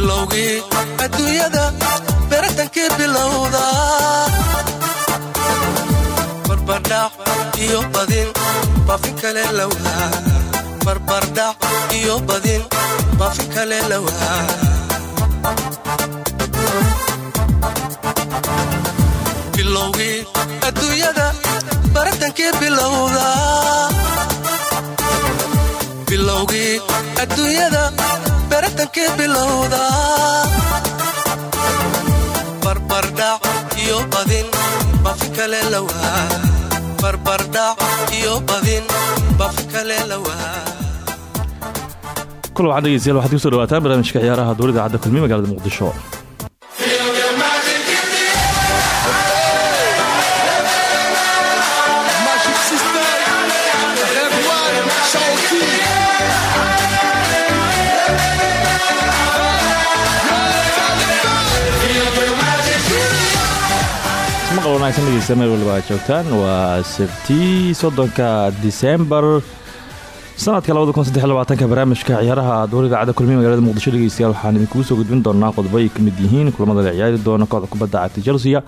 bilowgii adduunyada beratankii bilowda barbardhac iyo badin baafin kale lawaa barbardhac iyo badin baafin kale lawaa bilowgii adduunyada baratankii bilowda bilowgii adduunyada baratankii bilowda barbardhac iyo badin bafi kale lawaa barbardhac iyo badin bafi kale lawaa kul waxaan dhegeystayaal waxaad dhawaataan barnaamijka ciyaaraha dowladda cadda kulmiye magaalada muqdisho wanaagsan meel waliba aad joogtaan waa sabtii soddonka disembar sanadka labadakunsadeylabaatanka barnaamijka ciyaaraha dowladda cadda kulmiye magaalada muqdisho dhegeystayaal waxaan idinkugu soo gudbin doonaa qodobo ay ka mid yihiin kulamada la ciyaari doona kooxda kubadda cagta chelsea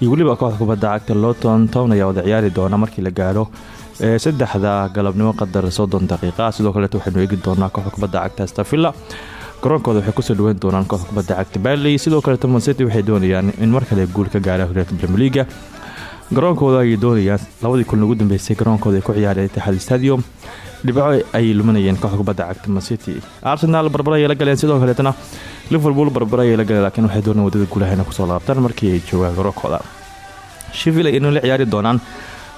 iyo weliba kooxda kubadda cagta loton town ayaa wada ciyaari doona markii la gaadho saddexda galabnimo qadar soddon daqiiqa. Sidoo kaleeta waxaynu eegi doonaa kooxda kubadda cagta stafilla garoonkooda waxay ku soo dhaweyn doonaan kooxda kubadda cagta barley sidoo kaleeta mancity waxay doonayaan in mar kale guul ka gaara horyaalka premier leaga garoonkooda ayay doonayaan labadii kulan ugu dambeysay garoonkooda ay ku ciyaareen itixaad stadium. Dhibco ayay luminayeen kooxda kubadda cagta mancity arsenal barbar ayay la galeen sidoo kaleetana liverpool barbar ayay la galeen laakiin waxay doonayaan waddada guulahayna ku soo laabtaan markii ay joogaan garoonkooda shivil ay inuu la ciyaari doonaan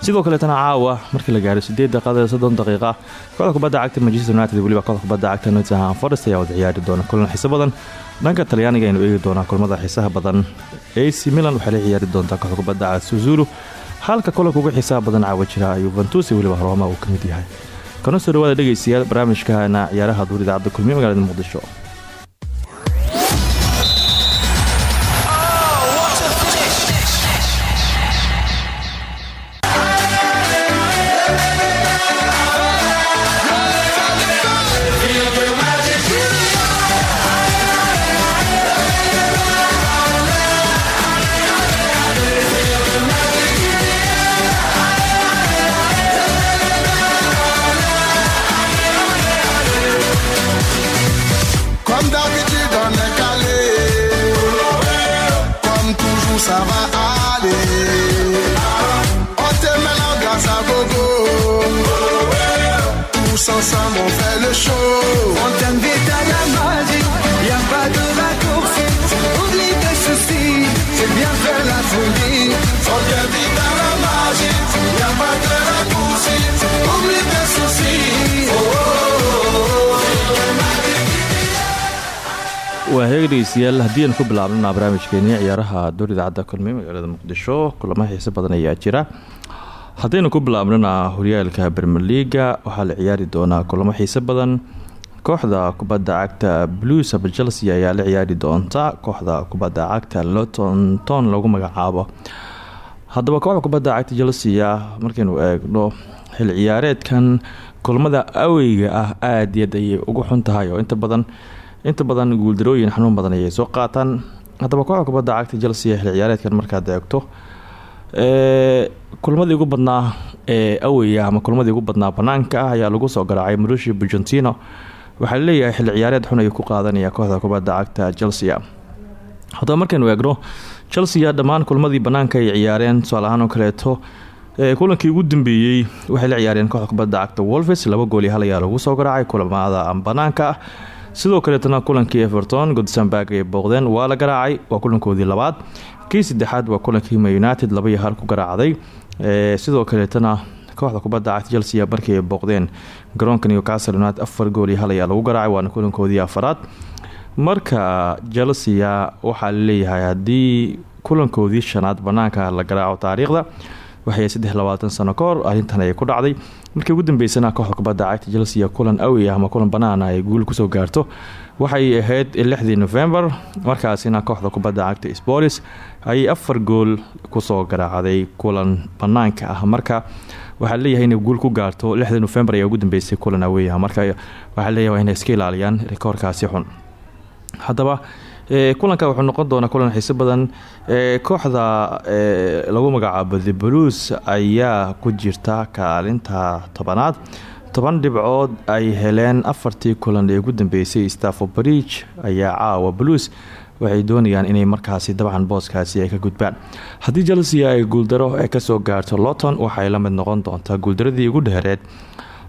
sidoo kaleetana caawa markii la gaaro sideeda qadar soddon daqiiqa kooxda kubadda cagta manchester united weliba kooxda kubadda cagta nottingham forest ayaa wada ciyaari doona kulan xiiso badan. Dhanka talyaaniga aynu eegi doonaa kulmada xiisaha badan. Ac milan waxay la ciyaari doontaa kooxda kubadda cagta suzulu. Halka kulanka ugu xiisaha badan caawa jira yuventus weliba roma uu ka mid yahay. Kana soo dhawaada dhegeystayaal barnaamijkana ciyaaraha duurida cabda kulmiye magaalada muqdisho dhegeystayaal haddii aan ku bilaabnana barnaamijkeenii ciyaaraha dowladda cadda kulmiye magaalada muqdisho kulamo xiiso badan ayaa jira. Haddaynu ku bilaabnana horyaalka bermer leaga waxaa la ciyaari doonaa kulamo xiiso badan. Kooxda kubadda cagta blues aba chelsea ayaa la ciyaari doonta. Kooxda kubadda cagta loton ton lagu magacaabo. Haddaba kooxda kubadda cagta chelsea markaynu eegno xil ciyaareedkan kulamada aweyga ah aad ayay ugu xun inta badan inta badan guuldarooyin xanuun badan ayay soo qaataan. Haddaba kooxda kubadda cagta chelsea xil ciyaareedkan markaad eegto kulmadii ugu badnaa ee aweyga ama kulmadii ugu badnaa banaanka ah ayaa lagu soo garaacay marushi bujentino waxaa la leeyahay xil ciyaareed xun ayuu ku qaadanaya kooxda kubadda cagta chelsea haddaba markaynu eegno chelsea dhammaan kulmadii banaanka ay ciyaareen tusaale ahaan oo kaleeto kulankii ugu dambeeyey waxay la ciyaareen kooxda kubadda cagta wolves laba gool iyo hal ayaa lagu soo garaacay kulamada banaanka ah sidoo kaleetana kulankii everton godsamberg ay booqdeen waa la garaacay waa kulankoodii labaad. Kii saddexaad waa kulankii ma united laba iyo hal ku garaacday. Sidoo kaleetana kooxda kubadda cagta chelsea markii ay booqdeen. Garoonka newcastle united afar gool iyo hal ayaa lagu garaacay waana kulankoodii afaraad. Marka chelsea waxaa la leeyahay haddii kulankoodii shanaad banaanka la garaaco taariikhda waxay saddex labaatan sano ka hor arrintan ayay ku dhacday. Markii ugu dambeysana kooxda kubadda cagta chelsea kulan awey ah ama kulan banaana ay guul ku soo gaarto. Waxay ahayd lixdii november markaasina kooxda kubadda cagta spolis ayay afar gool ku soo garaacday kulan banaanka ah. Marka waxaa leeyahay inay guul ku gaarto lixdii november ayaa ugu dambeysay kulan awey ah. Marka waxaa leeyahay inay iska ilaaliyaan rikoorkaasi xun. Haddaba kulanka wuxuu noqon doonaa kulan xiiso badan. E, kooxda e, lagu magacaabo the blues ayaa ku jirta kaalinta tobanaad. Toban dhibcood ay heleen afartii kulan ee ugu dambeysay stafford bridge ayaa caawa blues. Waxay doonayaan inay markaasi dabcan booskaasi ay ka gudbaan. Haddii chelsea ay guuldaro ay ka soo gaarto loton waxay la mid noqon doontaa guuldaradii ugu dheereed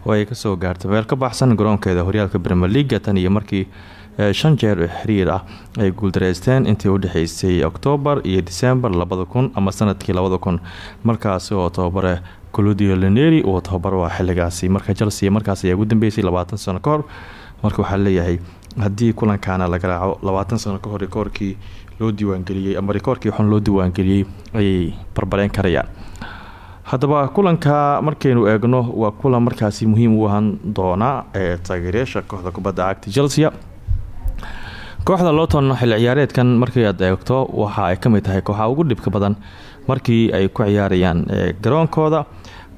oo ay ka soo gaarto. Meel ka baxsan garoonkeeda horyaalka premier leaga tan iyo markii shan jeer xiriir ah ay guuldareysteen intii udhexeysay oktoobar iyo disembar labada ama sannadkii labada kun. Oo tababare coludio leneri uu tababar waa xiligaasi marka chelsea markaas ayaa ugu dambeysay labaatan sano kahor marka waxaa leeyahay haddii kulankaana la garaaco labaatan sano kahor rikoorkii loo diiwaangeliyey ama rikoorkii xun loo diiwaangeliyey ayay barbareyn karayaan. Haddaba kulanka markaynu eegno waa kulan markaasi muhiim u ahaan doona ee taageeryaasha kooxda kubadda cagta chelsea kooxda loton xilli ciyaareedkan markii aad eegto waxa ay ka mid tahay kooxa ugu dhibka badan markii ay ku ciyaarayaan garoonkooda.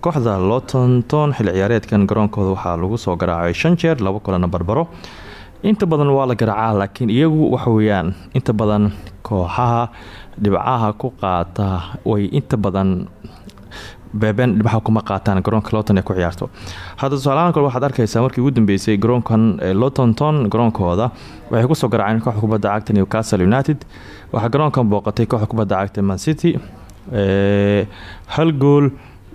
Kooxda lotonton xilli ciyaareedkan garoonkooda waxaa lagu soo garaacay shan jeer labo kulana barbaro. Inta badan waa la garaacaa laakiin iyagu waxaweyaan inta badan kooxaha dhibcaha ku qaata way inta badan beebeen dhibcaha kuma qaataan garoonka loton ee ku ciyaarto. Hadda tusaalahaan kale waxaad arkaysaa markii ugu dambeysay garoonkan lotonton garoonkooda waxay ku soo garaaceen kooxda kubadda cagta newcastle united. Waxaa garoonkan booqatay kooxda kubadda cagta man city hal gool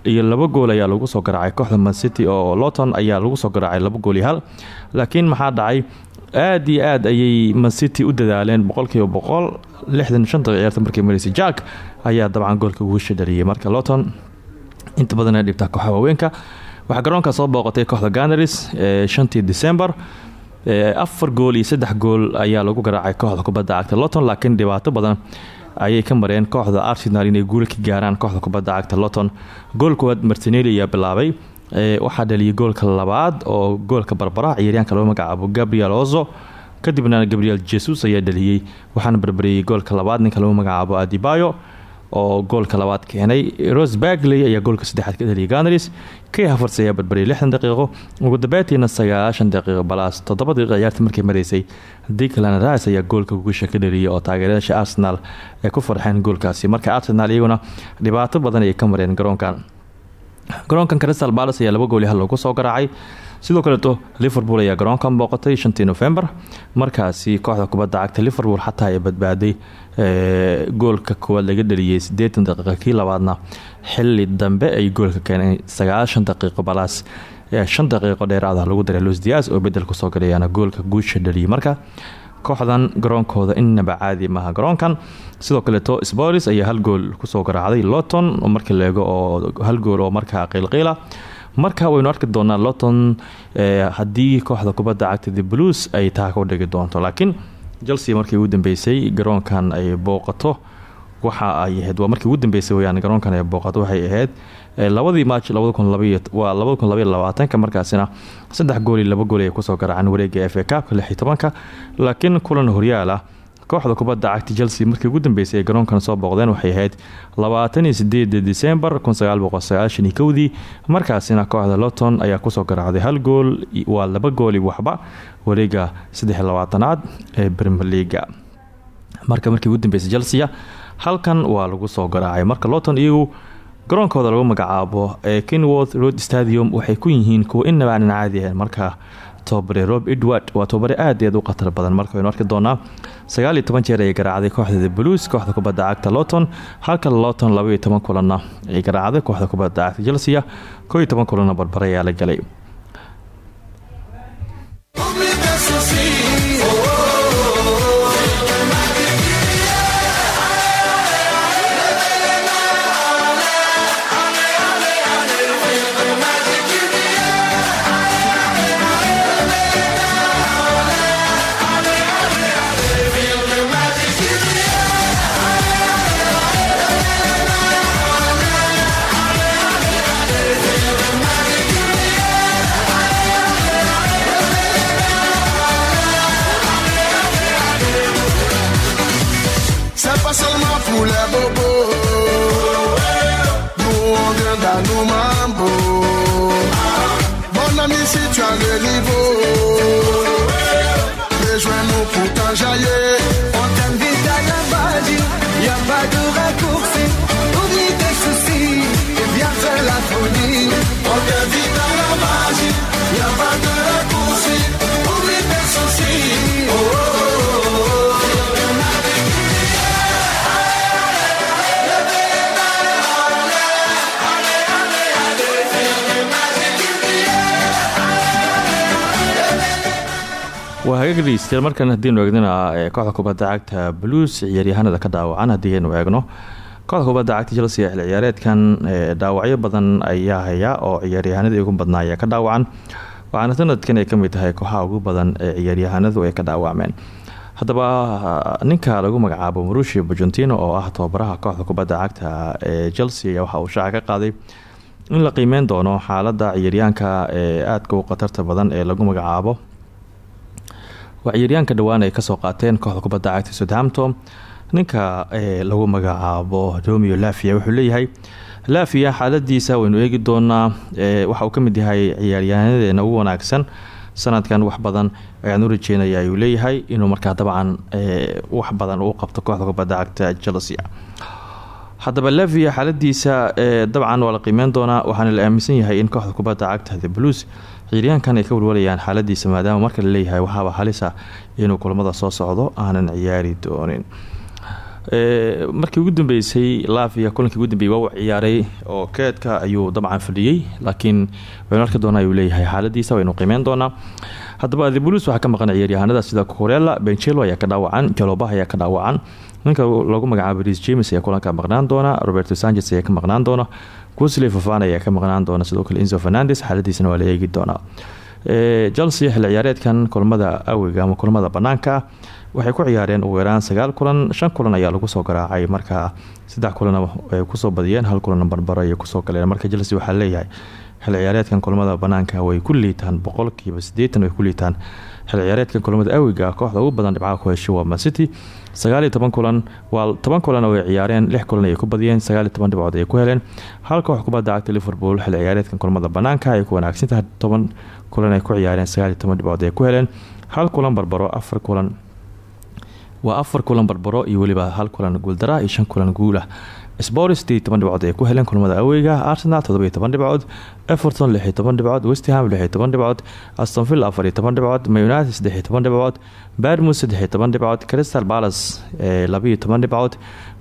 iyo laba gool ayaa lagu soo garaacay. Kooxda man city oo loton ayaa lagu soo garaacay laba gool iyo hal. Laakiin maxaa dhacay? Aada iyo aad ayay mancity u dadaaleen boqolkiiba boqol. Lixdan shanta ciyaarta markay mareysay jack ayaa dabcan goolka guusha dhaliyay marka loton inta badan ay dhibtaa kooxa waaweynka. Waxaa garoonka soo booqatay kooxda ganaris shantii december. Afar gool iyo saddex gool ayaa lagu garaacay kooxda kubadda cagta loton laakiin dhibaato badan ayay ka mareen kooxda arsenal inay guula gaaraan kooxda kubadda cagta loton gool koowaad martineli ayaa bilaabay. Waxaa dhaliyay goolka labaad oo goolka barbara ciyaaryaanka lagu magacaabo gabriel ozo. Kadibna gabriel jesus ayaa dhaliyey waxaana barbareeyey goolka labaad ninka lagu magacaabo adibayo oo goolka labaad keenay. Rose bagley ayaa goolka saddexaad ka dhaliyay ganars kay hafarts ayaa barbariyay lixdan daqiiqo. Ugu dambeyntiina sagaashan daqiiqo balaas toddoba daqiiqa ciyaarta markay mareysay. Diclan ras ayaa goolka guusha ka dhaliyay oo taageerayaasha arsenal ay ku farxeen goolkaasi. Marka arsenal iyaguna dhibaato badan ayay ka mareen garoonkan. Garoonkan crystal balas ayaa laba gooli hal lagu soo garaacay. Sidoo kaleeto liverpool ayaa garoonkan booqatay shantii november. Markaasi kooxda kubadda cagta liverpool xataa ay badbaaday goolka koowaad laga dhaliyay sideetan daqiiqa kii labaadna xili dambe ay goolka keeneen sagaashan daqiiqo balaas. Shan daqiiqo dheeraada lagu daray los dias oo bedel ku soo galayaana goolka guusha dhaliyay. Marka kooxdan garoonkooda inaba caadi maaha garoonkan. Sidoo kaleeto sporis ayaa hal gool ku soo garaacday loton markii leego oo hal gool oo markaa qiilqiila. Marka waynu arki doonaa loton haddii kooxda kubadda cagta the blues ay taa ku dhigi doonto laakiin chelsea markii ugu dambeysay garoonkan ay booqato. Waxa ay ahayd waa markii ugu dambeysay weyaan garoonkan ay booqato waxay ahayd labadii maaj waa labada markaasina saddex gool iyo laba gool ay ku soo garaaceen wareega f a kaabka lix tobanka. Laakiin kulan horyaal ah kooxda kubadda cagta chelsea markii ugu dambeysay ay garoonkan soo booqdeen waxay ahayd labaataniyo sideeda kowdii. Markaasina kooxda loton ayaa ku soo garaacday hal gool waa laba gooli waxba. Wareega saddex labaatanaad ee brmer leaga marka markii ugu dambeysay chelsea halkan waa lagu soo garaacay. Marka loton iyagu garoonkooda lagu magacaabo ee kenworth road stadium waxay ku yihiin kuwa inaba aanan caadi ahayn marka tobabare rob edward waa tobabare aad aad u khatar badan. Marka waynu arki doonaa sagaaliyo toban jeer ayay garaacday kooxda blues kooxda kubadda cagta loton halka loton labaiyo toban kulanna ay garaacday kooxda kubadda cagta chelsea koo iyo toban barbare ayaa la galay tu as le niveau, rejoins-nous pour t'enjailler. Waa hagaag dhegeystayaal markan haddiinu eegnana ee kooxda kubadda cagta blues ciyaaryahanada ka dhaawacan haddii aynu eegno. Kooxda kubadda cagta chelsea xil ciyaareedkan dhaawacyo badan ayaa haya oo ciyaaryahanadii ugu badnaa ayaa ka dhaawacan waxaana sanadkan ay ka mid tahay kooxaha ugu badan ee ciyaaryahanadu ay ka dhaawacmeen. Haddaba ninka lagu magacaabo marushi bujentino oo ah tababaraha kooxda kubadda cagta ee chelsea ayaa waxa uu shaaca ka qaaday in la qiimeyn doono xaalada ciyaaryaanka ee aadka u khatarta badan ee lagu magacaabo waa ciyaaryaanka dhowaan ay ka soo qaateen kooxda kubadda cagta southampton ninka lagu magacaabo romeo lafia wuxuu leeyahay lafia xaaladiisa waynu eegi doonaa waxa uu ka mid yahay ciyaaryahaanadeena ugu wanaagsan. Sanadkan wax badan ayaan u rajeynaya ayuu leeyahay inuu markaa dabcan wax badan uu qabto kooxda kubadda cagta chelsea. Haddaba lafia xaaladiisa dabcan waa la qiimeyn doonaa waxaana la aaminsan yahay in kooxda kubadda cagta the blues ciyaaryahankan ay ka walwalayaan xaaladiisa maadaama marka la leeyahay waxaaba halisa inuu kulamada soo socdo aanan ciyaari doonin. Markii ugu dambeysay lavia kulankii ugu dambeeyey waa ciyaaray oo keedka ayuu dabcan fadhiyey laakiin waynu arki doona ayuu leeyahay xaaladiisa waynu qiimeyn doonaa. Haddaba the waxaa ka maqan ciyaaryahanada sida corella benchelo ayaa ka dhaawacan jaloba ayaa ka dhaawacan ninka lagu magacaabo ris james ayaa kulanka maqnaan doona roberto sanchez ayaa ka maqnaan doona gusley fafan ayaa ka maqnaan doona sidoo kale inzo fernandes xaaladiisana waa la eegi doonaa chelsea xilli ciyaareedkan kulamada awiga ama kulamada banaanka ah waxay ku ciyaareen ugu yaraan sagaal kulan shan kulan ayaa lagu soo garaacay markaa saddex kulana ay ku soo badiyeen hal kulana barbaro ayay ku soo galeen. Marka chelsea waxaa leeyahay xilli ciyaareedkan kulamada banaanka way ku liitaan boqolkiiba sideetan way ku liitaan xilli ciyaareedkan kulamada awiga kooxda ugu badan dhibcaha ku heshay waa mancity sagaaliyo toban kulan waa toban kulan oo ay ciyaareen lix kulan ayay ku badiyeen sagaaliyo toban dhibcood ayay ku heleen. Hal koox kubadda cagta liverpool xilli ciyaareedkan kulamada banaanka ay ku wanaagsan tahay toban kulan ay ku ciyaareen sagaaliyo toban dhibcood ayay ku heleen. Hal kulan barbaro afar kulan waa afar kulan barbaro iyo weliba hal kulan guuldara iyo shan kulan guulah sideed toban dhibcood ay ku heleen kulamada aweyga arsenal toddobiyo toban dhibcood everton lixiyo toban dhibcood westham lixiyo toban dhibcood astonvill afariyo toban dhibcood munited saddexiyo toban dhibcood dhibcood crystal palace labayo toban dhibcood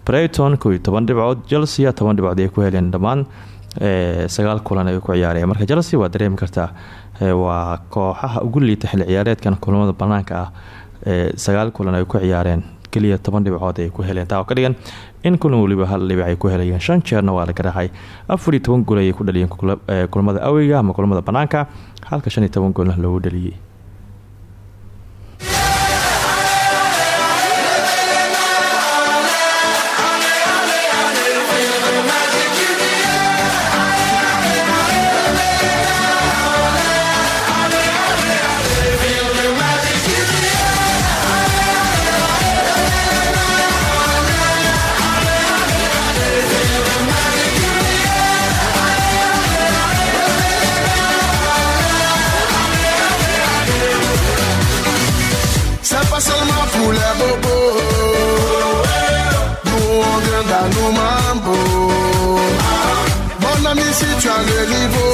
breyton kow iyo toban dhibcood chelsea toban dhibcood ay ku heleen dhammaan sagaal kulan ay ku ciyaareen marka chelsea waa dareemi kartaa waa kooxaha ugu liita xilli ciyaareedkan kulamada banaanka ah sagaal kulan ay ku ciyaareen keliya toban dhibcood ay ku heleen. Taa oo ka dhigan in kulan waliba hal dhibic ay ku helayeen shan jeerna waa la garaacay. Afar iyo toban gool ayay ku dhaliyeen kulamada aweyga ama kulamada banaanka halka shan iyo toban goolna loogu dhaliyey si tu as le niveau,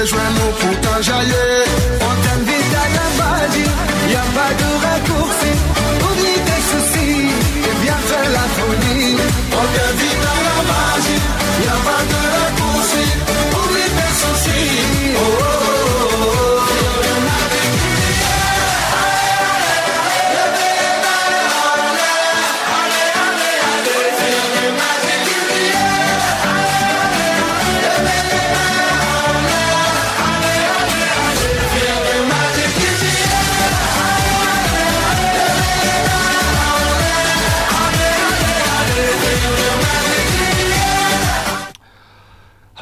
rejoins-nous pour t'enjailler.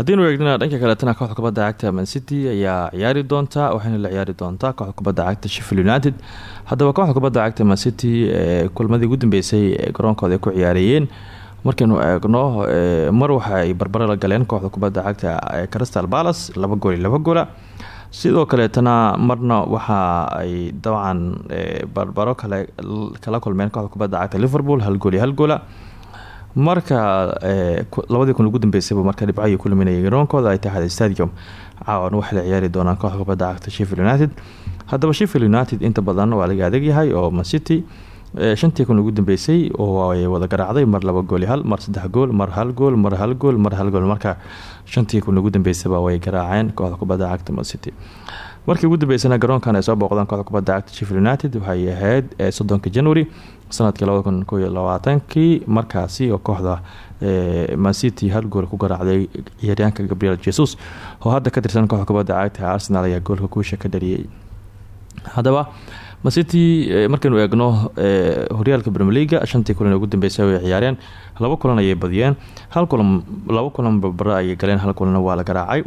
Haddiinu eegnana dhanka kaletana kooxda kubadda cagta mancity ayaa ciyaari doonta waxayna la ciyaari doontaa kooxda kubadda cagta sheffield united. Haddaba kooxda cagta mancity ee kulmadii ugu dambeysay ee garoonkooda ku ciyaarayeen. Markaynu eegno mar waxa ay barbaro la galeen kooxda cagta crystal palace laba gool laba goola sidoo kaleetana marna waxa ay dabcan barbaro kale kala kulmeen kooxda cagta liverpool hal gool hal goola marka labadii kun ugu dambeysayba marka dhibcayo ku luminayay garoonkooda ay tahay stadium. Caawan waxay la ciyaari doonaan kooxda kubadda cagta sheffield united. Haddaba sheffield united inta badan waa laga adegyahay oo mancity shantii kun ugu dambeysay oo ay wada garaacday mar laba gool hal mar saddex gool mar hal gool mar hal gool mar hal gool. Marka shantii kun ugu dambeysaba way garaaceen kooxda kubadda cagta mancity markii ugu dambeysana garoonkan ay soo booqdaan kooxda kubadda cagta sheffield united waxay ahayd ee soddonka january sannadkii labada kun koo iyo labaatankii markaasi oo kooxda mancity hal gool ku garaacday ciyaaryaanka gabriel jesus oo hadda ka tirsan kooxda kubadda cagta arsenal ayaa goolka guusha ka dhaliyay. Haddaba mancity markaynu eegno horyaalka brmeliga shantii kulan ugu dambeysay way ciyaareen laba kulan ayay badiyeen hal kulan laba kulan barbare ayay galeen hal kulanna waa la garaacay.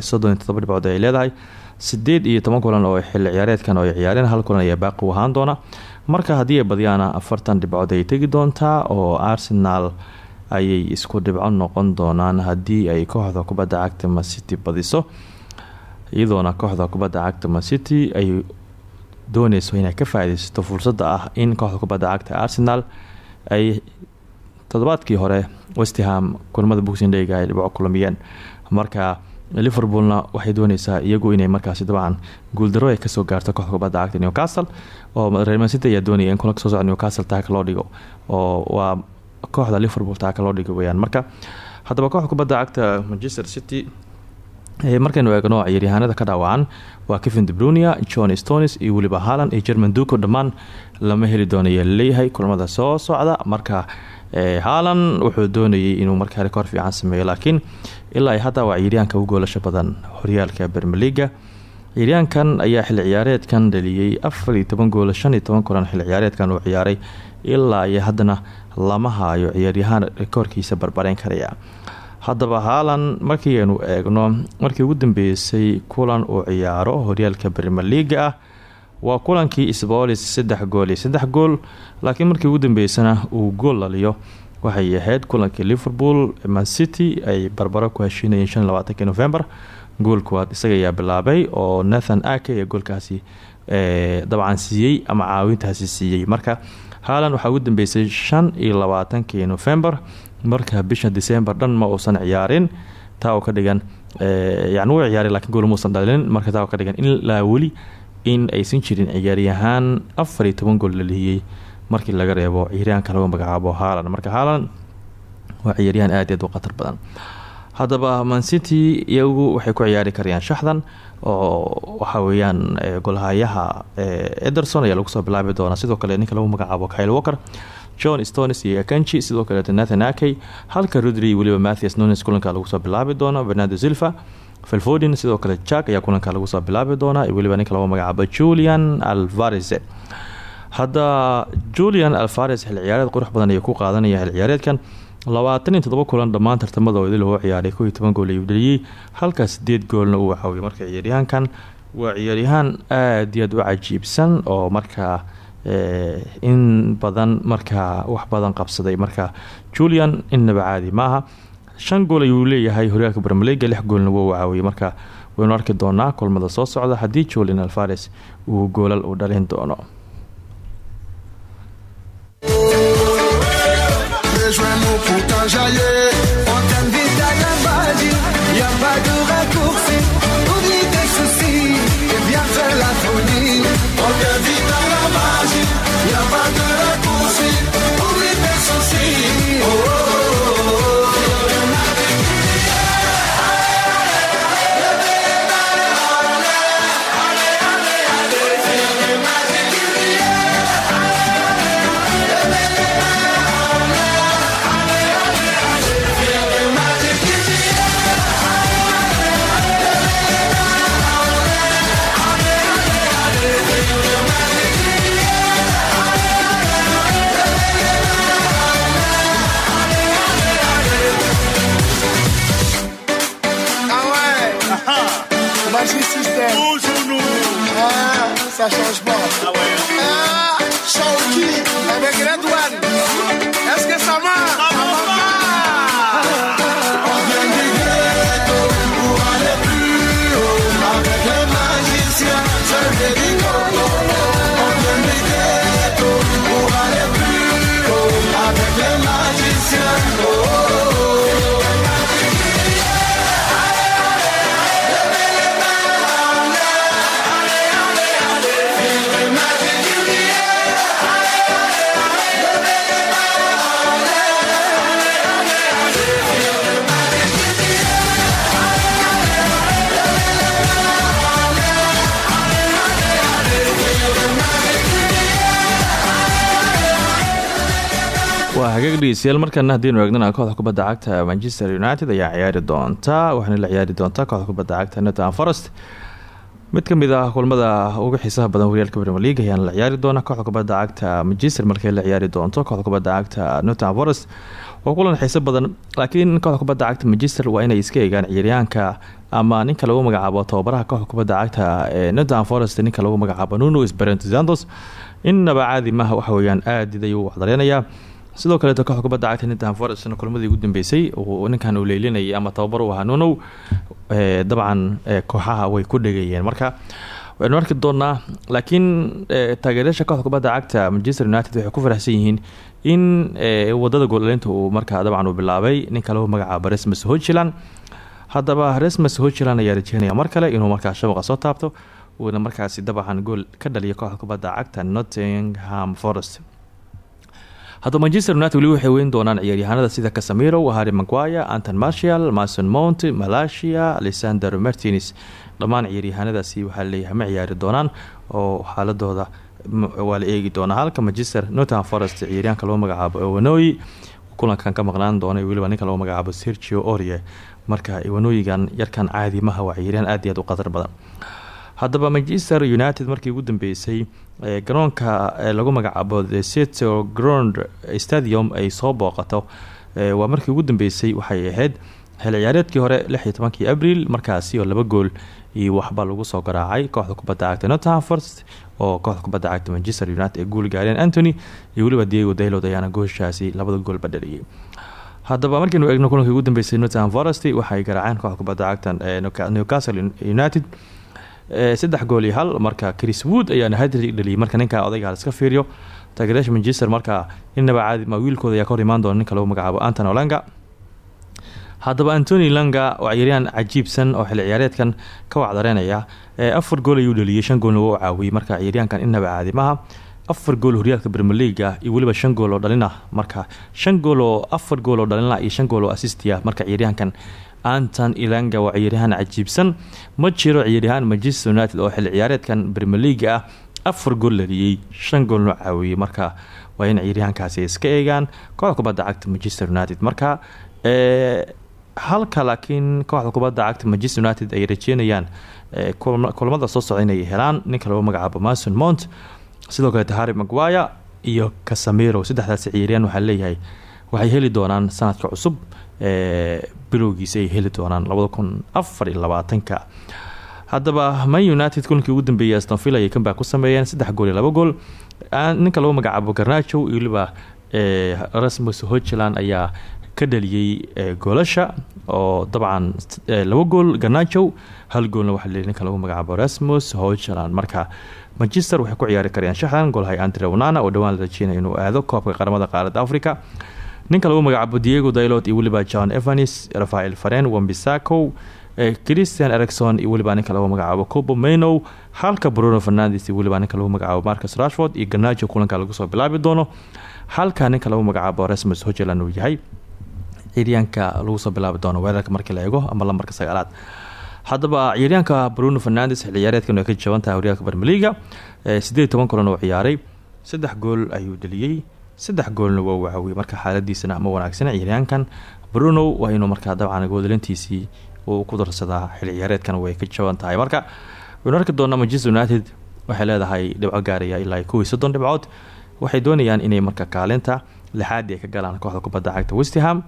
Soddon iyo dhibcood ay leedahay sideed iyo toban kulan oo xilli ciyaareedkan oo ay ciyaareen hal kulan ayaa baaqi ahaan doona. Marka haddii ay badiyaana afartan dhibcood ay tegi doontaa oo arsenal ayay isku dhibco noqon doonaan haddii ay kooxda kubadda cagta mancity badiso. Iyadoona kooxda kubadda cagta mancity ay dooneyso inay ka faa-ideysato ah in kooxda kubadda cagta arsenal ay toddobaadkii hore westham kulamada boxing dayga ay dhibco kulamiyeen marka liverpoolna waxay dooneysaa iyagu inay markaasi dabcan guuldaro ay ka soo gaarto kooxda kubadda cagta newcastle oo reer mancity ayaa doonaya in kulanka soo socda newcastle taaka loo dhigo oo waa kooxda liverpool taaka loo dhigo weyaan marka haddaba kooxda kubadda cagta manchester city markaynu eegno ciyaaryahaanada ka dhaawacan waa kevin debrunia john stones iyo weliba haalan iyo german duco dhammaan lama heli doonaya la leeyahay kulamada soo socda. Marka haalan wuxuu doonayay inuu markaa rikoor fiican sameeyo laakiin ilaa hadda waa ciyaaryaanka u goolasha badan horyaalka bermeliga ciyaaryaankan ayaa xilli ciyaareedkan dhaliyey afar iyo toban kulan xilli ciyaareedkan uu ciyaaray ilaa haddana lama haayo ciyaaryahaan rikoorkiisa barbareyn karaya. Haddaba haalan markii aynu eegno markii ugu dambeysay kulan uu ciyaaro horyaalka brmer leaga ah waa kulankii sbolis saddex gool iyo saddex gool laakiin markii ugu dambeysana uu gool laliyo. Waxay ahayd kulankii liverpool mancity ay barbaro ku heshiinayeen shan november. Gool kuwaad isaga ayaa bilaabay oo nathan ake ee goolkaasi dabcan siiyey ama caawintaasi siiyey. Marka haalan waxaa ugu dambeysay shan iyo marka bisha december dhan ma uusan ciyaarin taa oo ka dhigan yani wuu ciyaaray lakiin gool muusan dhalin marka taa oo ka dhigan ilaa weli in aysan jirin ciyaaryahaan afar iyo toban gool la lihiyey markii laga reebo ciyaaryahanka lagu magacaabo haalan marka haalan waa ciyaaryahan aad aad u khatar badan. Haddaba mancity iyagu waxay ku ciyaari karayaan shaxdan oo waxa weeyaan golhayaha ederson ayaa lagu soo bilaabi doonaa. Sidoo kale ninka lagu magacaabo kyle walker john stones iyo akanji sidoo kaleet nathan akey halka rodri weliba mathias nunes kulanka lagu soo bilaabi doono bernardo silva felfodin sidoo kale jack ayaa kulanka lagu soo bilaabi doonaa weliba ninka lagu magacaabo julian alvares hadda julian alvares xil ciyaareed qurux badan ayuu ku qaadanaya xil ciyaareedkan. Labaatan iyo kulan dhammaan tartamadooda loo ciyaaray kow iyo toban gool ayuu dhaliyey halka sideed goolna uu waxaawey marka ciyaaryahaankan waa ciyaaryahaan aad iyo aad u cajiibsan oo markaa in badan markaa wax badan qabsaday. Marka julian innaba caadi maaha shan gool ayuu leeyahay horyaalka brmlega lix goolna wou caawiyey marka waynu arki doonaa kulmada soo socda haddii julian alvares uu goolal u dhalin doono Change pas. Ah. Ah, Shawky avec Red One. Hagaag dhegeystayaal markana haddiinu kooxda kubadda cagta manchester united ayaa ciyaari doonta waxaana la ciyaari doontaa kooxda kubadda cagta nottingham forest. Mid ka mid ah kulmada ugu xiisaha badan horyaalka premier league ayaana la ciyaari doona kooxda kubadda cagta manchester markay la ciyaari doonto kooxda kubadda cagta nottingham forest. Waa kulan xiiso badan laakiin kooxda kubadda cagta manchester waa inay iska eegaan ciyaaryahanka ama ninka lagu magacaabo tababaraha kooxda kubadda cagta ee nottingham forest ninka lagu magacaabo nuno esperanto santos. Innaba caadi maaha waxa weyaan aad ayuu waxdareenayaa sidoo kaleeto kooxda kubadda cagta nottingham forest kulmadii ugu dambeysay ninkan uu leylinayay ama tababar u ahaa nunow dabcan kooxaha way ku dhegayeen. Marka waynu arki doonaa laakiin taageerayaasha kooxda kubadda manchester united waxay ku faraxsan yihiin in waddada gooldhalinta uu markaa dabcan uu bilaabay. Ninka lagu magacaabo resmus hochland. Haddaba resmus hochland ayaa rajeynaya mar inuu markaa shabaqa soo taabto uuna markaasi dabcan gool ka dhaliya kooxda kubadda nottingham forest haddaba manchester united weli waxay weyn doonaan ciyaaryahanada sida casamiro harry maguire anton marshall mason mount malasia alexander martins dhammaan ciyaaryahanadaasi waxaa leeyahay ma ciyaari doonaan oo xaaladooda waa la eegi doonaa. Halka manchester nottingham forest ciyaaryahanka loo magacaabo ewanoyi kulankan ka maqnaan doona weliba ninka loo magacaabo sergio orie marka ewanoyigan yarkan caadi maha waa ciyaaryahan aad iyo aad u qadar badan haddaba manchester united markii ugu dambeysay garoonka lagu magacaabo the seto ground stadium ay soo booqato waa markii ugu dambeysay waxay ahayd xil hore lix iyo tobankii abril markaasi oo laba gool iyo waxba lagu soo garaacay kooxda kubadda cagta nottingham forest oo kooxda kubadda cagta manchester united ay guul gaareen antony iyo weliba diego daylod ayaana gooshaasi labada goolba dhaliyay. Haddaba markiinu eegno kulankii ugu dambeysay nottingham forest waxay garaaceen kooxda kubadda cagta newcastle united saddex gool iyo hal. Marka chris wood ayaana hadrig dhaliyay. Marka ninka odayga iska fiiriyo taageerayaasha manchester. Marka innaba caadi ma wiilkooda ayaa ka hor imaan ninka lagu magacaabo anton olanga. Haddaba antony langa waa ciyaaryahan cajiibsan oo xilli ciyaareedkan ka wacdareynaya afar gool ayuu dhaliyay shan goolna waa u marka ciyaaryahankan innaba caadi maha afar gool horyaalka brmer leaga iyo weliba shan gool oo dhalina marka shan gool oo afar gool oo dhalina iyo shan gool oo assistia marka ciyaaryahankan anton ilanga waa ciyaaryahaan cajiibsan. Ma jiro ciyaaryahaan manchester united oo xilli ciyaareedkan brmer leaga ah. Afar gool dhaliyey shan goolna caawiyey marka waa in ciyaaryahankaasi iska eegaan kooxda kubadda cagta manchester united. Marka halka laakiin kooxda kubadda cagta manchester united ay rajeynayaan kulamada soo socda inay helaan ninka lagu magacaabo mason mount sidoo kaleeta harry maguire iyo casamiro saddexdaasi ciyaaryahan waxaa leeyahay waxay heli doonaan sanadka cusub bilowgiisa ay heli doonaan labada kun afar man united kulankii ugu dambeeyay astonville ayay kambaa ku sameeyeen saddex gool iyo laba gool. Ninka lagu magacaabo garnajo iyo weliba rasmus hochland ayaa ka dhaliyey goolasha oo dabcan laba gool. Garnajow hal goolna waxaa leeyay ninka lagu magacaabo rasmus hochland marka manchester waxay ku ciyaari karayaan shaxdan goolhay andre onana oo dhowaan la rajeynaya inuu aado koobka qaramada qaaradda africa ninka lagu magacaabo diego dailot iyo weliba john evanis rafael faren wambisaco christian ericson iyo weliba ninka lagu magacaabo cobo manow halka bruno fernandes iyo weliba ninka lagu magacaabo marcus rashford iyo garnajo kulanka lagu soo bilaabi doono. Halka ninka lagu magacaabo rasmus hochland uu yahay ciyaaryaanka lagu soo bilaabi doono weerarka markii la eego ama lambarka sagaalaad. Haddaba ciyaaryaanka bruno fernandes xil ciyaareedkan way ka jaban tahay horyaalka bermeliga sideed toban kulan oo ciyaaray? Saddex gool ayuu dhaliyey saddex goolna waa waawiyey marka xaaladiisana ma wanaagsana ciyaaryaankan bruno waa inuu markaa dabcan goodalintiisii uu ku darsadaa xil ciyaareedkan way ka jaban tahay. Marka waynu arki doonaa manchester united waxay leedahay dhibco gaaraya ilaa kow iyo waxay doonayaan inay marka kaalinta lixaadii ay ka galaan kooxda kubadda cagta westham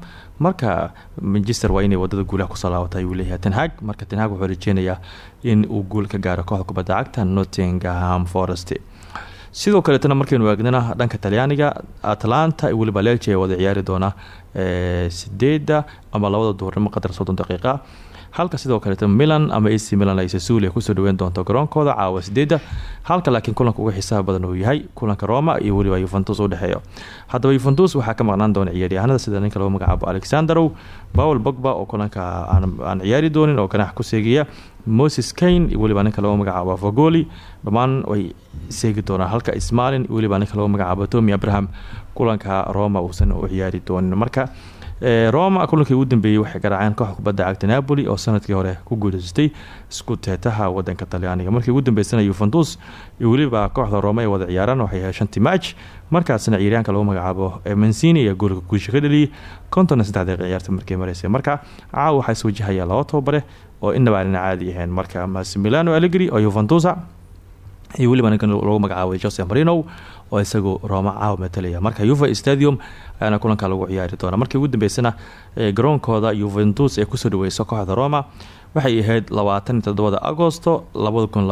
marka manchester waa inay waddada guulaha ku soo laabatay ayuu leeyahay tenhag marka tenhag wuxuu rajeynayaa in uu guul ka gaaro kooxda kubadda cagta nottingham forest sidoo kaleetana markaynu eegnana dhanka talyaaniga atlanta weliba leche ee wada ciyaari doona sideeda ama labada duurnimo qadar soddon daqiiqa. Halka sidoo kaleeta milan ama ac milan ay sasuulia ku soo dhaweyn doonto garoonkooda caawa sideeda halka laakiin kulanka uga xisaab badan uu yahay kulanka roma iyo weliba yuventus udhexeeyo haddaba yuventus waxaa ka maqnaan doona ciyaaryahanada sida ninka lagu magacaabo alexanderow paul bogba oo kulanka aan ciyaari doonin oo ganax ku seegaya moses iyo weliba ninka lagu magacaabo vagoli dhammaan way seegi doonaan halka ismalin iyo weliba ninka lagu magacaabo tomi abraham. Kulanka roma uusan u ciyaari doonin marka Eh, roma kulankii ugu dambeeyey waxay garaaceen kooxda kubadda cagta napoli oo sannadkii hore ku guuleysatay isku teetaha wadanka talyaaniga. Markii ugu dambeysana yuventus iyo weliba kooxda roma ay wada ciyaaraan waxay ahayd shantii match. Markaasna ciyaaryaanka lagu magacaabo mancini ayaa goolka guusha ka dhaliyay konton iyo saddex daqiiqa ciyaarta markay mareysay marka caawa waxaa iswajahaya laba tobabare oo inaba aanan caadi ahayn. Marka massimiliano allegri oo yuventusa iyo weliba ninkan lagu magacaabay jose marino oo isagu rooma caawa matalaya marka uva stadium ayaana kulanka lagu ciyaari doona markii ugu dambeysana garoonkooda yuventus ee ku soo dhaweyso kooxda roma waxay ahayd labaatan todobada agosto labada kun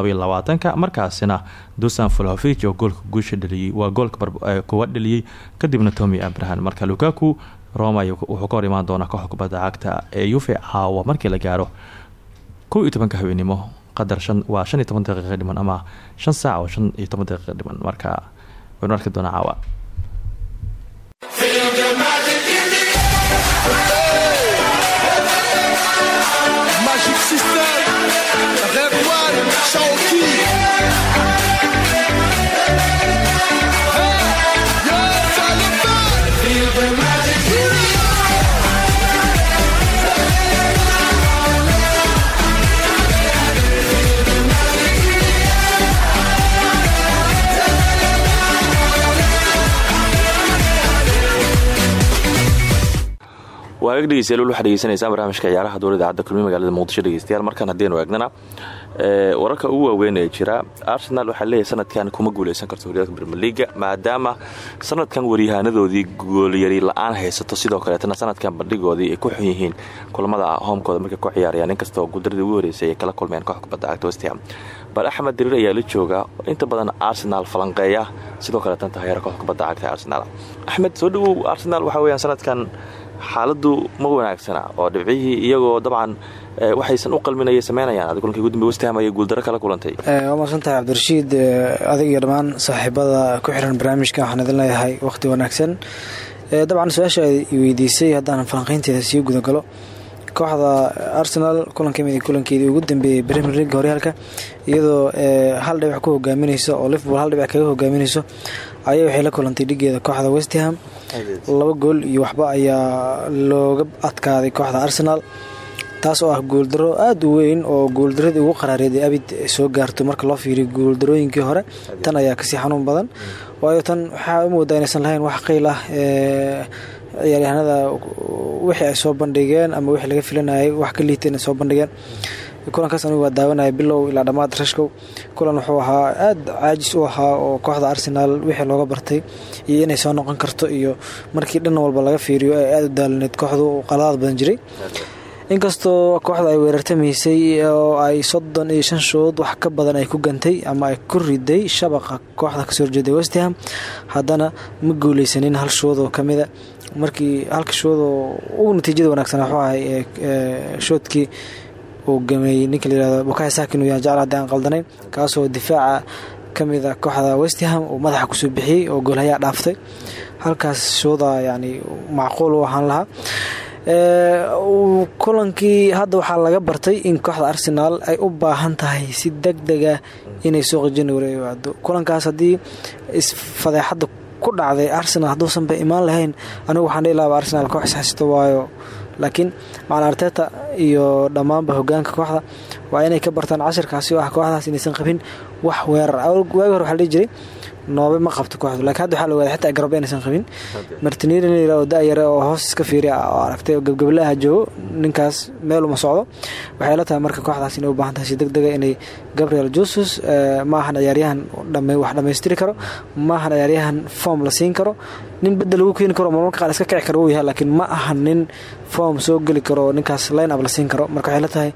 markaasina dusan folovic oo goolka guusha dhaliyey waa goolka kuwa dhaliyey kadibna tomi abrahan marka lukaku roma wuxuu ka hor imaan doonaa kooxda cagta ee uve caawa markii la gaaro kow iyo tobanka qadar waa shan iyo toban daqiiqa dhiman ama shan saac oo shan iyo dhiman. Marka waynu arki doonaa caawa waa eg dhegeystayaal waxaa barnaamijka ciyaaraha dowladda idaacadda kulmiye magaalada muqdisho dhegeystayaal markaan haddeenu eegnana ee wararka ugu waaweyn ee jira arsenal waxaa leeyahay sanadkan kuma guuleysan karto horyaalka brimier leaga maadaama sanadkan waryahaanadoodii goolyari la'aan haysato sidoo kaleetana sanadkan bandhigoodii ay ku xun kulamada hoomkooda markay ku ciyaarayaan. Inkastoo guuldaradii ugu horeysay ay kala kulmeen koox kubadda cagta westham bal axmed diriir ayaa la jooga inta badan arsenal falanqeeya sidoo kaleetan tahayaara koox kubadda cagta arsenal. Axmed soo arsenal waxaa weyaan sanadkan xaaladu ma wanaagsana. Oo dhibcihii iyagoo dabcan waxaysan u qalminaya sameynayaan. Ad kulankii gudumbe westham ayay guuldaro kala kulantay. Waa mahadsantahay cabdirashiid? Adig iyo dhammaan saaxiibada ku xiran barnaamijka waxaan idin leeyahay wakhti wanaagsan. Dabcan su'aasha i weydiisay haddaan falanqeynteeda sii gudagalo. Kooxda arsenal kulankamid kulankeedii ugu dambeeyey premier league horyaalka iyadoo hal dhibic ku hogaaminayso oo liverpool hal dhibic kaga hogaaminayso ayaa waxay la kulantay dhigeeda kooxda westham laba gool iyo waxba ayaa looga adkaaday kooxda arsenal taas oo ah guuldaro aada u weyn oo guuldaradii ugu qaraareed ee abid soo gaarto marka loo fiiriyo guuldarooyinkii hore. Tan ayaa ka sii xanuun badan. Waayo tan waxaa u moodaa inaysan lahayn wax qeyl ah ciyaaryahanada wixii ay soo bandhigeen ama wixii laga filanayay wax ka liita inay soo bandhigeen kulankaas anigu waa daawanaya bilow ilaa dhammaad rashkow. Kulan wuxuu ahaa aada caajis u ahaa oo kooxda arsenal wixii looga bartay iyo inay soo noqon karto iyo markii dhan walba laga fiiriyo ay aada u daalineed kooxdu qaladaad badan jiray. Inkastoo kooxda ay weerartamaysay oo ay soddon iyo shan shood wax ka badan ay ku gantay ama ay ku riday shabaqa kooxda ka soo horjeeday westham haddana ma guuleysanin hal shood oo kamida markii halka shood oo natiijada wanaagsan waxuu ahay shoodkii uu gameeyey ninka layihahdo bukayo sakin uu yahay jecel haddii aan qaldanayn kaasoo difaaca kamida kooxda westham uu madaxa ku soo bixiyey oo goolhayaa dhaaftay. Halkaas shooda yani macquul u ahaan lahaa. Kulankii hadda waxaa laga bartay in kooxda arsenal ay u baahan tahay si deg dega inay suuqa january ay aado kulankaas haddii isfadeexadda ku dhacday arsenal hadduusan ba imaan lahayn anigu waxaan dhihi arsenal koox isxaysto waayo laakiin macalin arteta iyo dhammaanba hogaanka kooxda waa inay ka bartaan cashirkaasi oo ah kooxdaas inaysan qabin wax weerar. Waagi hore waxaa la jiray noobe ma qabto kooxdu lakiin hadda waxaa la ogaada xitaa garba inaysan qabin. Martineri la yiraahdo da-yare oo hoos iska fiiriya oo aragtay oo gebgablaha joogo ninkaas meel uma socdo. Waxay la tahay marka kooxdaas inay u baahan tahay si deg dega inay gabriel jusus ma ahan ciyaaryahan wax dhammaystiri karo ma ahan ciyaaryahan form la siin karo. Nin bedel lagu keeni karo marmarka qaar iska kici karo uu yahay laakiin ma ahan nin form soo geli karo ninkaas line up la siin karo. Marka waxay la tahay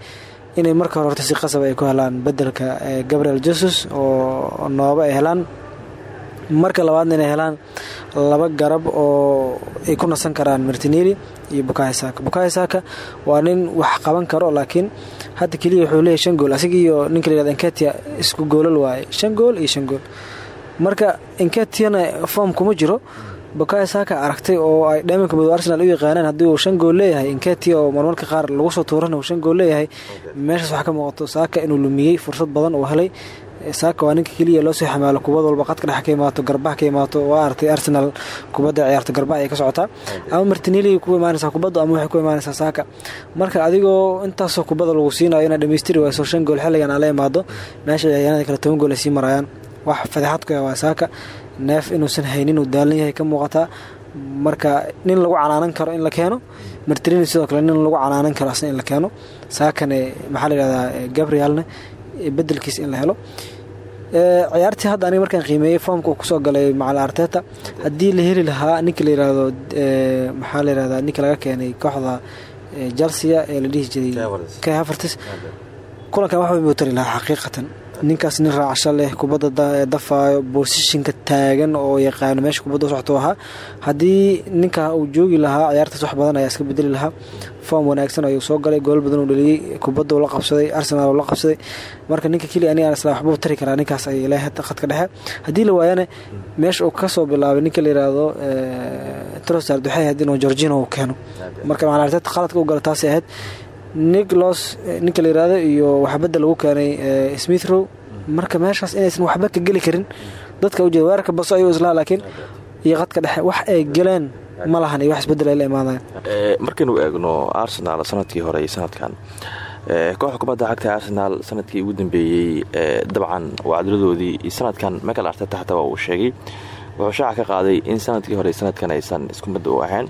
inay marka hore horta si qasab ay ku helaan bedelka gabriel jesus oo nooba ay helaan marka labaadna inay helaan laba garab oo ay ku nasan karaan martineli iyo bukayo saka. Bukayo saka waa nin wax qaban karo laakiin hadda keliya wuxuu leeyahy shan gool. Asiga iyo ninka layihahdo enketia isku goolal waaye. Shan gool iyo shan gool. Marka enketiana form kuma jiro. Bukayo saka aragtay oo ay dhaaminka madow arsenal u yaqaanaan haddii uu shan gool leeyahay. Enketia oo marmarka qaar lagu soo tuurana uu shan gool leeyahay. Meeshaas waxaa ka muuqato saaka inuu lumiyey fursad badan uu helay saaka waa ninka keliya loo soo xamaalo kubad walba qadka dhex ka imaato garbaha ka imaato waa artay arsenal kubadda ciyaarta garbaha ay ka socotaa. Ama martinelli ku imaanaysaa kubaddu ama waxay ku imaanaysaa saaka? Marka adigoo intaasoo kubadda lagu siinayo inaad dhamaystiri wayso shan gool xilligan aa la imaado meesha ciyaaryanada kale toban gool ay sii marayaan. Wax fadeexad ku ah waa saaka. Neef inuusan haynin uu daalan yahay ka muuqataa marka nin lagu canaanan karo in la keeno martinelli sidoo kale nin lagu canaanan karo asna in la keeno. Saakane maxaa la yidhahdaa gabrielne bedelkiis in la helo. Ciyaartii hadda aniga markaan qiimeeyey foomka uu ku soo galay macal arteta haddii la heli lahaa ninka la yiraahdo maxaa la yirahdaa ninka laga keenay kooxda chelsea ee la dhihi jiray kay havertis kulankan waxba buu tari lahaa xaqiiqatan ninkaas nin raacasho leh kubadda dafaayo boosishinka taagan oo yaqaano meesha kubadda u socto ahaa haddii ninka uu joogi lahaa ciyaartaas wax badan ayaa iska bedeli lahaa. Foom wanaagsan ayuu soo galay gool badan uu dhaliyey kubadda uu la qabsaday arsenal uu la qabsaday. Marka ninka keliya aniga isla waxbuu tari karaa ninkaas ay leeyahay khadka dhexe. Haddii la waayana meesha uu ka soo bilaabay ninka la yiraahdo trosard waxay ahayd inuu georgino uu keeno. Marka macnaarteed qaladka u gala taasay ahayd nicholas ninka la iyo waxbadda lagu keenay smith row marka meeshaas inaysan waxba ka geli karin dadka ujeeda weerarka baso ayuu islaa laakiin iyo qadka dhexe wax ay galeen ma lahan iyo wax isbeddel ay la imaadayan markaynu eegno arsenal sannadkii hore iyo sanadkan kooxda kubadda cagta arsenal sannadkii ugu dambeeyey dabcan wacdaladoodii iyo sanadkan michael arteta xataa waa uu sheegay wuxuu shaaca ka qaaday in sannadkii hore sanadkan aysan isku mid u ahayn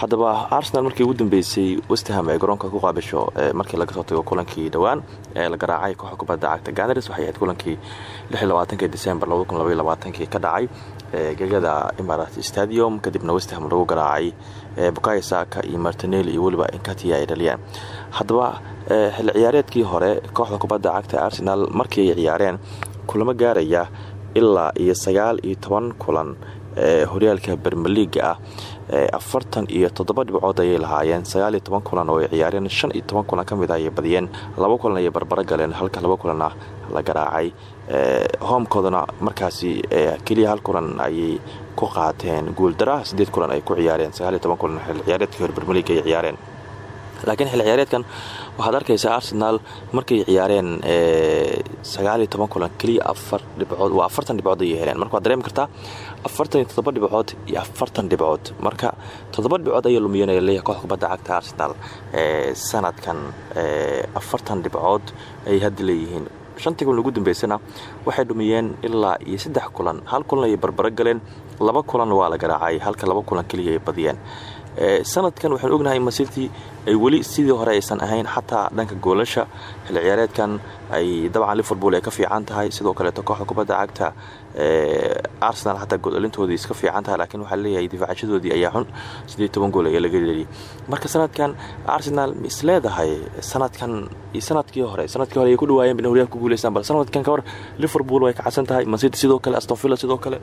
haddaba arsenal markii ugu dambeysay westham ay garoonka ku qaabisho markii laga soo tago kulankii dhowaan ee la garaacay kooxda kubadda cagta ganars waxay ahayd kulankii december ka dhacay gegada imarat stadium kadibna westham lagu garaacay bukayo saka iyo martinel iyo weliba inkatia ay dhaliyeen haddaba xilli ciyaareedkii hore kooxda kubadda cagta arsenal markii ay ciyaareen kulamo gaaraya ilaa iyo sagaal iyo toban kulan ee horyaalka bermeliga ah afartan iyo toddoba dhibcood ayay lahaayeen. Sagaal iyo toban kulan oo ay ciyaareen shan iyo toban kulan ka mid ah ayay badiyeen. Laba kulan ayay barbaro galeen halka laba kulanna la garaacay. Hoomkoodana markaasi keliya hal kulan ayay ku qaateen. Guuldara sideed kulan ay ku ciyaareen. Sagaal iyo toban kulan xilli ciyaareedkii hore bermeliga ay ciyaareen. Laakiin xilli ciyaareedkan waxaad arkaysaa arsenal markay ciyaareen sagaal iyo toban kulan keliya afar dhibcood waa afartan dhibcood ayay heleen. Marka waad kartaa afartan iyo toddoba dhibcood iyo afartan dhibcood. Marka toddoba dhibcood ayay lumiyeen ay leeyahay kooxda kubadda cagta arsenal sanadkan afartan dhibcood ayay hadda leeyihiin. Shantii kulan ugu dambeysana waxay dhumiyeen ilaa iyo saddex kulan hal kulan ayay barbaro galeen laba kulan waa la garaacay halka laba kulan keliya ay badiyeen. Sanadkan waxaan ognahay masirtii ay weli sidii hore aysan ahayn xataa dhanka goolasha xilli ay dabcan liverpool ay ka fiican tahay sidoo kaleeto kooxda kubadda cagta arsenal xataa goodalintoodii iska fiican tahay laakiin waxaa leeyahay difaacashadoodii ayaa xun. Sidii toban gool ayaa laga dheliyay marka sanadkan arsenal ma leedahay sanadkan iyo sannadkii hore. Sanadkii hore ay ku dhawaayeen bina horyaalka ku guuleystaan bal sanadkan ka hor liverpool way kacadsan tahay masirti sidoo kale astonvilla sidoo kale.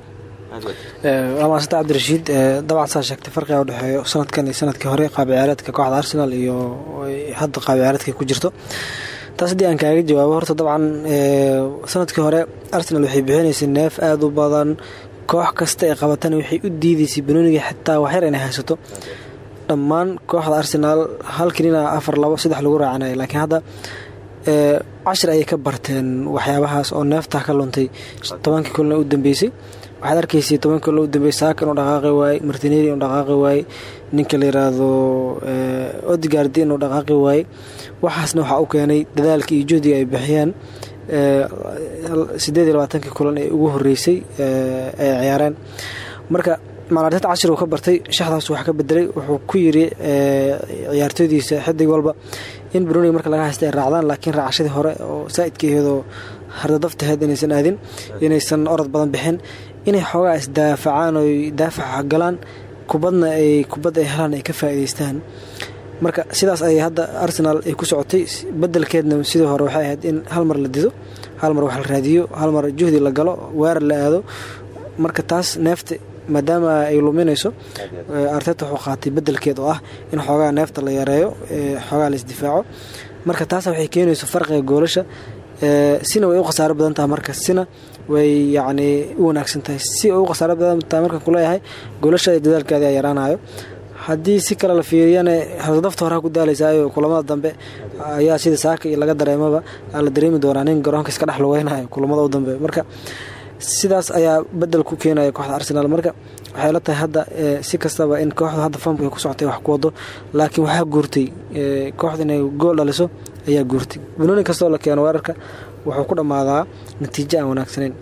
Waa maasanta cabdirashiid dabcan saa sheegtay farqiga udhexeeyo sanadkan iyo sannadkii hore qaab ciyaareedka kooxda arsenal iyo hadda qaab ciyaareedka ku jirto taas haddii aan kaaga jawaabo horta dabcan sannadkii hore arsenal waxay bixinaysay neef aada u badan koox kasta ay qabatana waxay u diidaysay banooniga xitaa waxyar inay haysato. Dhammaan kooxda arsenal halkinina afar labo saddex lagu raacanaya laakiin hadda cashir ayay ka barteen waxyaabahaas oo neeftaa ka luntay. Tobankii kulna u dambeysay waxaad arkaysay tobankii kulna u dambeysay saaka inuu dhaqaaqi waaye martineri inuu dhaqaaqi waaye ninka la yiraahdo odigardi inuu dhaqaaqi waaye waxaasna waxaa u keenay dadaalka iyo juhdiga ay bixiyeen sideed iyo labaatankii kulan ee ugu horeysay ay ciyaareen. Marka maalaarteed cashir uu ka bartay shaxdaas wax ka bedelay wuxuu ku yiri ciyaartooydiisa xidig walba in broniga marka laga haysta ay raacdaan laakiin raacashadii hore oo saa'idka iyadoo hardadaftaheed inaysan aadin inaysan orod badan bixin inay xoogaa isdaafacaan oy daafaca galaan kubadna ay kubad ay helaan ay ka faa'iidaystaan marka sidaas ayay hadda arsenal ay ku socotay. Bedelkeedna sidii hore waxay ahayd in hal mar la dido hal mar wax la raadiyo hal mar juhdi la galo weerar la aado. Marka taas neefta maadaama ay luminayso arteta wuxuu qaatay bedelkeed oo ah in xoogaa neefta la yareeyo xoogaa la isdifaaco. Marka taas waxay keenayso farqiga goolasha. Sina way u khasaaro badan tahay marka. Sina way yacni u wanaagsan tahay. Si u khasaaro badan tahay markaan kuleeyahay goolasha dadaalkeeda yaraanayo haddii si kale la fiiriyana hasdafta hore ku daalaysayo kulamada dambe ayaa sida saaka iyo laga dareemaba la dareemi doonaa nin garoonka iska dhex lugeynayo kulamada u dambe. Marka sidaas ayaa bedel ku keenaya kooxda arsenal. Marka waxay la tahay hadda si kastaba in kooxda hadda famka ku socotay wax ku wado laakiin waxaa guurtay kooxda inay gool dhaliso ayaa guurtay. Banooni kastoo la keeno weerarka wuxuu ku dhammaadaa natiijo aan wanaagsaneyn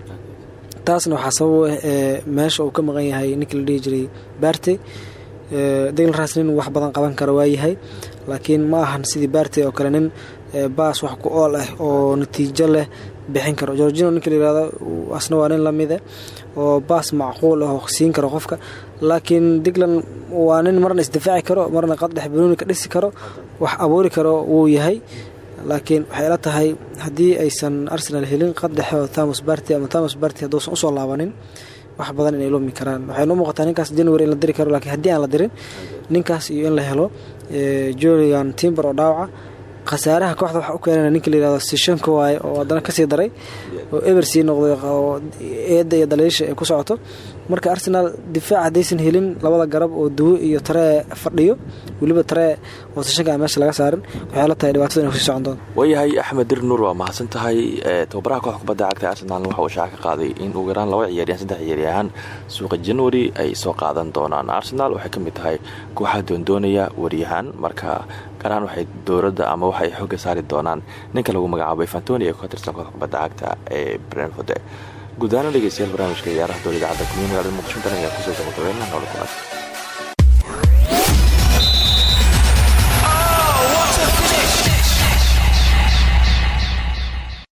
taasna waxaa sabab ah meesha uu ka maqan yahay ninkii la dhihi deglan ras nin wax badan qaban kara waayahay laakiin ma ahan sidii baarte oo kale nin baas wax ku ool ah oo natiijo leh bixin karo. Gorgino ninka la yiraahdo asna waa nin lamide oo baas macquul ah oo siin karo qofka. Laakiin diglan waa nin marna isdifaaci karo marna qaddex banooni ka dhisi karo wax abuuri karo wuu yahay. Laakiin waxay la tahay haddii aysan arsenal helin qaddexe oo thomas barty ama thomas barty hadduusan u soo laabanin wax badan inay lumi karaan. Waxay noo muuqataa ninkaas january in la diri karo laakiin haddii aan la dirin ninkaas iyo in la helo julian timber oo dhaawaca. Khasaaraha kooxda waxa u keenana ninka la yiraahdo sishanka waaye oo haddana ka sii daray oo eber sii noqday oo eedda iyo daliisha ay ku socoto marka arsenal difaac haddaysan helin labada garab oo duwo iyo taree fadhiyo weliba taree oo sishanka aan meesha laga saarin. Waxay la tahay dhibaatada inay ku sii socon doonto. Waayahay axmed dir nuur waa mahadsan tahay tababaraha kooxda kubadda cagta arsenal waxa uu shaaca ka qaaday in ugu yaraan laba ciyaaryahan saddex ciyaaryahaan suuqa january ay soo qaadan doonaan. Arsenal waxay ka mid tahay kooxaha doondoonaya waryahaan marka gaarhaan waxay dowladda ama waxay xooga saari doonaan ninka lagu magacaabay fantoni ee ka tirsan kooxda kubadda cagta ee brentford guud ahaan dhegeystayaal barnaamijka ciyaaraha dowladda cadda kulmiye magaalada muqdisho dan ayaa ku soo gabagabeena noolo kulan